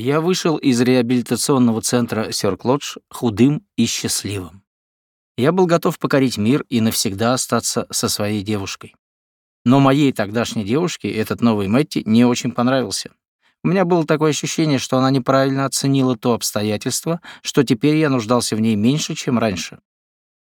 Я вышел из реабилитационного центра Сёрк-Лодж худым и счастливым. Я был готов покорить мир и навсегда остаться со своей девушкой. Но моей тогдашней девушке этот новый Мэтти не очень понравился. У меня было такое ощущение, что она неправильно оценила то обстоятельство, что теперь я нуждался в ней меньше, чем раньше.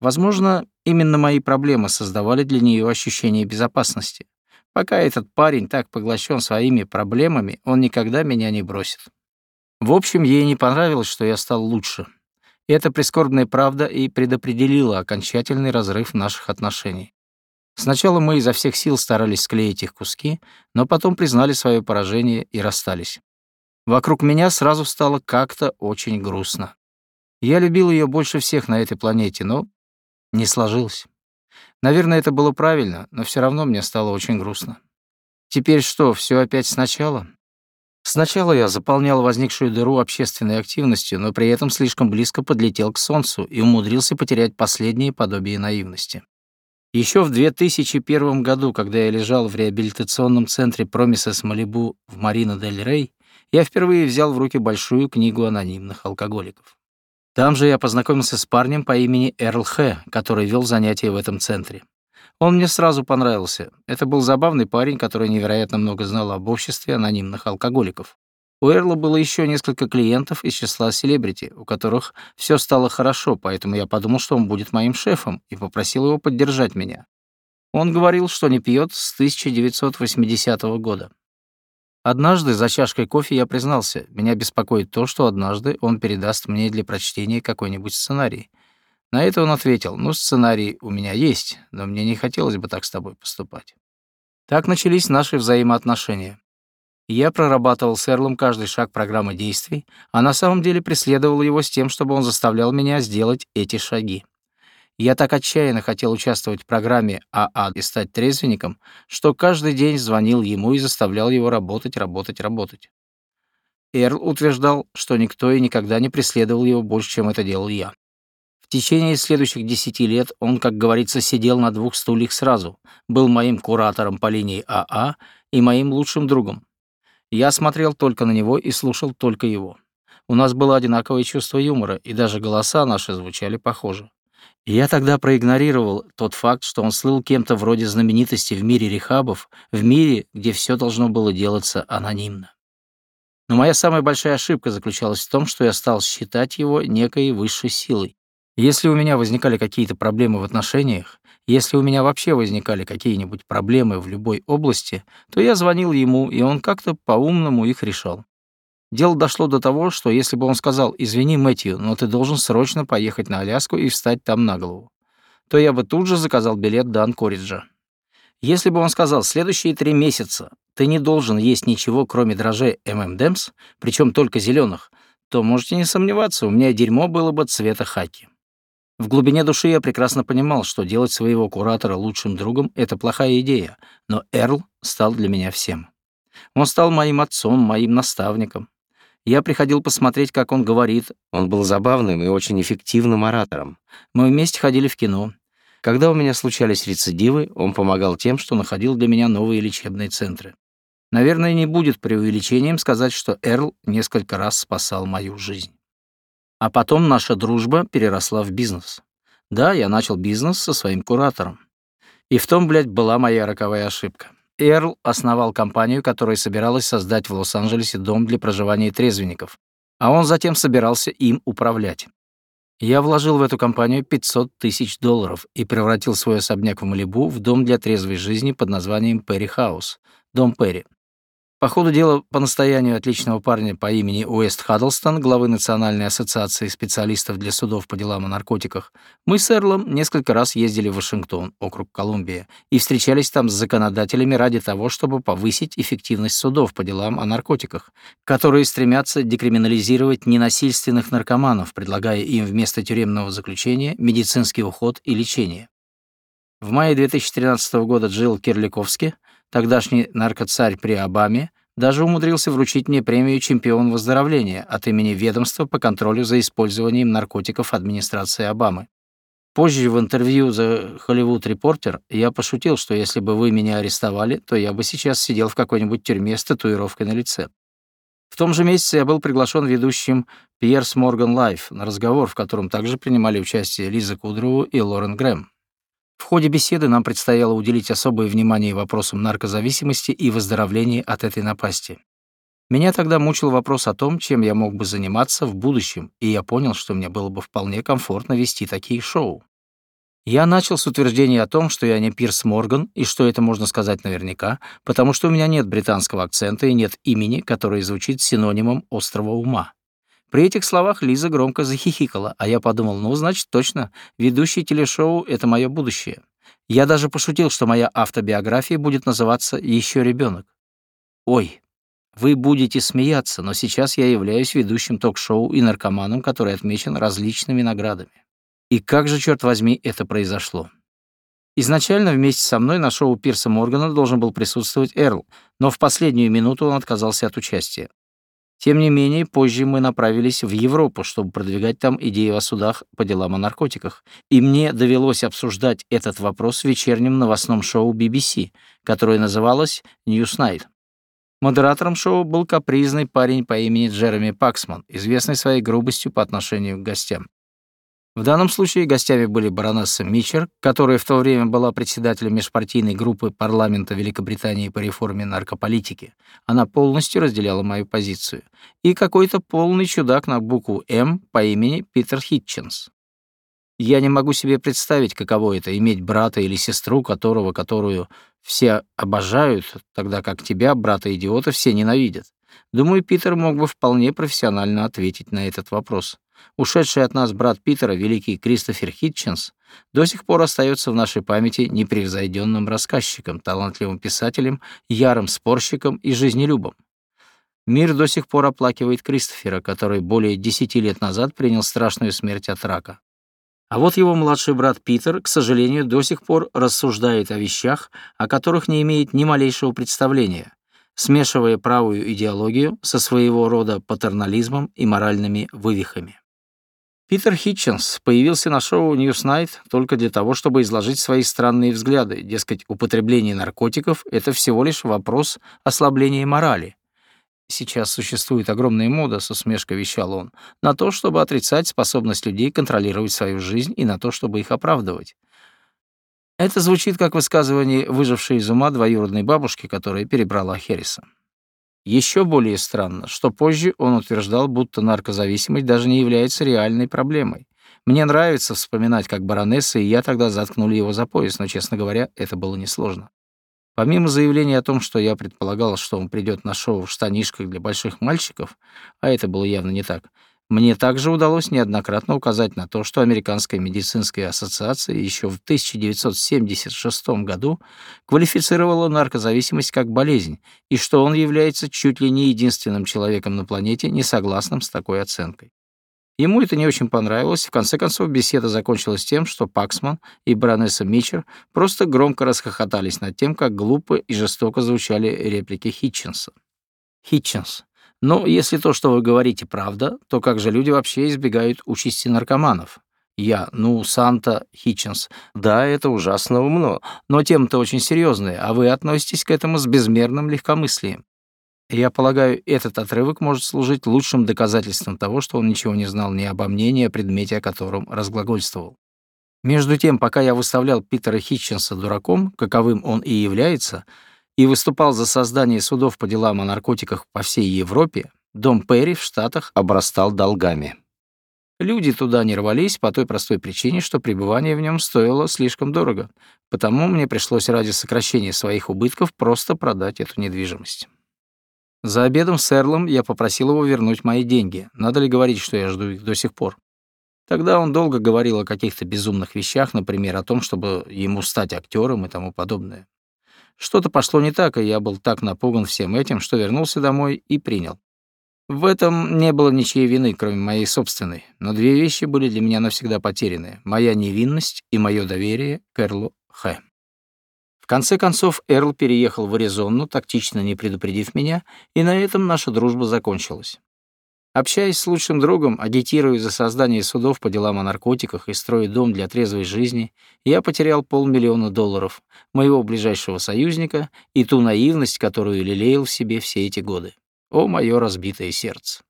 Возможно, именно мои проблемы создавали для нее ощущение безопасности. Пока этот парень так поглощен своими проблемами, он никогда меня не бросит. В общем, ей не понравилось, что я стал лучше. Эта прискорбная правда и предопределила окончательный разрыв наших отношений. Сначала мы изо всех сил старались склеить их куски, но потом признали свое поражение и расстались. Вокруг меня сразу стало как-то очень грустно. Я любил ее больше всех на этой планете, но не сложилось. Наверное, это было правильно, но все равно мне стало очень грустно. Теперь что, все опять сначала? Сначала я заполнял возникшую дыру общественной активностью, но при этом слишком близко подлетел к Солнцу и умудрился потерять последнее подобие наивности. Еще в 2001 году, когда я лежал в реабилитационном центре Промисес Малибу в Марина-дель-Рей, я впервые взял в руки большую книгу анонимных алкоголиков. Там же я познакомился с парнем по имени Эрл Х., который вел занятия в этом центре. Он мне сразу понравился. Это был забавный парень, который невероятно много знал об обществе анонимных алкоголиков. У Эрла было еще несколько клиентов из числа селебрити, у которых все стало хорошо, поэтому я подумал, что он будет моим шефом, и попросил его поддержать меня. Он говорил, что не пьет с 1980 года. Однажды за чашкой кофе я признался, меня беспокоит то, что однажды он передаст мне для прочтения какой-нибудь сценарий. На это он ответил, ну, сценарий у меня есть, но мне не хотелось бы так с тобой поступать. Так начались наши взаимоотношения. Я прорабатывал с Эрлом каждый шаг программы действий, а на самом деле преследовал его с тем, чтобы он заставлял меня сделать эти шаги. Я так отчаянно хотел участвовать в программе АА и стать трезвенником, что каждый день звонил ему и заставлял его работать, работать, работать. Эрл утверждал, что никто и никогда не преследовал его больше, чем это делал я. В течение следующих десяти лет он, как говорится, сидел на двух стульях сразу, был моим куратором по линии АА и моим лучшим другом. Я смотрел только на него и слушал только его. У нас было одинаковое чувство юмора, и даже голоса наши звучали похоже. Я тогда проигнорировал тот факт, что он слыл кем-то вроде знаменитости в мире рехабов, в мире, где все должно было делаться анонимно. Но моя самая большая ошибка заключалась в том, что я стал считать его некой высшей силой. Если у меня возникали какие-то проблемы в отношениях, если у меня вообще возникали какие-нибудь проблемы в любой области, то я звонил ему, и он как-то по-умному их решал. Дело дошло до того, что если бы он сказал «Извини, Мэтью, но ты должен срочно поехать на Аляску и встать там на голову», то я бы тут же заказал билет до Анкориджа. Если бы он сказал «Следующие три месяца ты не должен есть ничего, кроме дрожжей ММДМС, причем только зеленых, то можете не сомневаться, у меня дерьмо было бы цвета хаки. В глубине души я прекрасно понимал, что делать своего куратора лучшим другом — это плохая идея, но Эрл стал для меня всем. Он стал моим отцом, моим наставником, я приходил посмотреть, как он говорит. Он был забавным и очень эффективным оратором. Мы вместе ходили в кино. Когда у меня случались рецидивы, он помогал тем, что находил для меня новые лечебные центры. Наверное, не будет преувеличением сказать, что Эрл несколько раз спасал мою жизнь. А потом наша дружба переросла в бизнес. Да, я начал бизнес со своим куратором. И в том, блядь, была моя роковая ошибка. Эрл основал компанию, которая собиралась создать в Лос-Анджелесе дом для проживания трезвенников, а он затем собирался им управлять. Я вложил в эту компанию 500 тысяч долларов и превратил свой особняк в Малибу в дом для трезвой жизни под названием Перри Хаус, дом Перри. По ходу дела, по настоянию отличного парня по имени Уэст Хаддлстон, главы Национальной ассоциации специалистов для судов по делам о наркотиках, мы с Эрлом несколько раз ездили в Вашингтон, округ Колумбия, и встречались там с законодателями ради того, чтобы повысить эффективность судов по делам о наркотиках, которые стремятся декриминализировать ненасильственных наркоманов, предлагая им вместо тюремного заключения медицинский уход и лечение. В мае 2013 года Гил Керликовский, тогдашний наркоцарь при Обаме даже умудрился вручить мне премию «Чемпион выздоровления» от имени ведомства по контролю за использованием наркотиков администрации Обамы. Позже в интервью за Hollywood Reporter я пошутил, что если бы вы меня арестовали, то я бы сейчас сидел в какой-нибудь тюрьме с татуировкой на лице. В том же месяце я был приглашен ведущим Piers Morgan Live на разговор, в котором также принимали участие Лиза Кудроу и Лорен Грэм. В ходе беседы нам предстояло уделить особое внимание вопросам наркозависимости и выздоровления от этой напасти. Меня тогда мучил вопрос о том, чем я мог бы заниматься в будущем, и я понял, что мне было бы вполне комфортно вести такие шоу. Я начал с утверждения о том, что я не Пирс Морган, и что это можно сказать наверняка, потому что у меня нет британского акцента и нет имени, которое звучит синонимом острого ума. При этих словах Лиза громко захихикала, а я подумал, ну, значит, точно, ведущий телешоу — это мое будущее. Я даже пошутил, что моя автобиография будет называться «Еще ребенок». Ой, вы будете смеяться, но сейчас я являюсь ведущим ток-шоу и наркоманом, который отмечен различными наградами. И как же, черт возьми, это произошло? Изначально вместе со мной на шоу Пирса Моргана должен был присутствовать Эрл, но в последнюю минуту он отказался от участия. Тем не менее, позже мы направились в Европу, чтобы продвигать там идею о судах по делам о наркотиках, и мне довелось обсуждать этот вопрос в вечернем новостном шоу BBC, которое называлось Newsnight. Модератором шоу был капризный парень по имени Джереми Паксман, известный своей грубостью по отношению к гостям. В данном случае гостями были баронесса Мичер, которая в то время была председателем межпартийной группы парламента Великобритании по реформе наркополитики. Она полностью разделяла мою позицию. И какой-то полный чудак на букву «М» по имени Питер Хитченс. Я не могу себе представить, каково это — иметь брата или сестру, которого, которую все обожают, тогда как тебя, брата-идиота, все ненавидят. Думаю, Питер мог бы вполне профессионально ответить на этот вопрос. Ушедший от нас брат Питера, великий Кристофер Хитченс, до сих пор остается в нашей памяти непревзойденным рассказчиком, талантливым писателем, ярым спорщиком и жизнелюбом. Мир до сих пор оплакивает Кристофера, который более десяти лет назад принял страшную смерть от рака. А вот его младший брат Питер, к сожалению, до сих пор рассуждает о вещах, о которых не имеет ни малейшего представления, смешивая правую идеологию со своего рода патернализмом и моральными вывихами. Питер Хитченс появился на шоу Newsnight только для того, чтобы изложить свои странные взгляды, дескать, употребление наркотиков — это всего лишь вопрос ослабления морали. Сейчас существует огромная мода, с усмешкой вещал он, на то, чтобы отрицать способность людей контролировать свою жизнь и на то, чтобы их оправдывать. Это звучит как высказывание выжившей из ума двоюродной бабушки, которая перебрала Херриса. Еще более странно, что позже он утверждал, будто наркозависимость даже не является реальной проблемой. Мне нравится вспоминать, как баронесса и я тогда заткнули его за пояс, но, честно говоря, это было несложно. Помимо заявления о том, что я предполагал, что он придет на шоу в штанишках для больших мальчиков, а это было явно не так, мне также удалось неоднократно указать на то, что Американская медицинская ассоциация еще в 1976 году квалифицировала наркозависимость как болезнь, и что он является чуть ли не единственным человеком на планете, не согласным с такой оценкой. Ему это не очень понравилось, в конце концов беседа закончилась тем, что Паксман и баронесса Митчер просто громко расхохотались над тем, как глупо и жестоко звучали реплики Хитченса. Хитченс. Но если то, что вы говорите, правда, то как же люди вообще избегают участи наркоманов? Я, ну, Санта Хитченс. Да, это ужасно умно, но тема-то очень серьезная, а вы относитесь к этому с безмерным легкомыслием. Я полагаю, этот отрывок может служить лучшим доказательством того, что он ничего не знал ни обо мне, ни о предмете, о котором разглагольствовал. Между тем, пока я выставлял Питера Хитченса дураком, каковым он и является, и выступал за создание судов по делам о наркотиках по всей Европе, дом Перри в Штатах обрастал долгами. Люди туда не рвались по той простой причине, что пребывание в нем стоило слишком дорого, потому мне пришлось ради сокращения своих убытков просто продать эту недвижимость. За обедом с Эрлом я попросил его вернуть мои деньги. Надо ли говорить, что я жду их до сих пор? Тогда он долго говорил о каких-то безумных вещах, например, о том, чтобы ему стать актером и тому подобное. Что-то пошло не так, и я был так напуган всем этим, что вернулся домой и принял. В этом не было ничьей вины, кроме моей собственной, но две вещи были для меня навсегда потеряны — моя невинность и мое доверие к Эрлу Х. В конце концов, Эрл переехал в Аризону, тактично не предупредив меня, и на этом наша дружба закончилась. Общаясь с лучшим другом, агитируя за создание судов по делам о наркотиках и строя дом для трезвой жизни, я потерял полмиллиона долларов, моего ближайшего союзника и ту наивность, которую лелеял в себе все эти годы. О, мое разбитое сердце!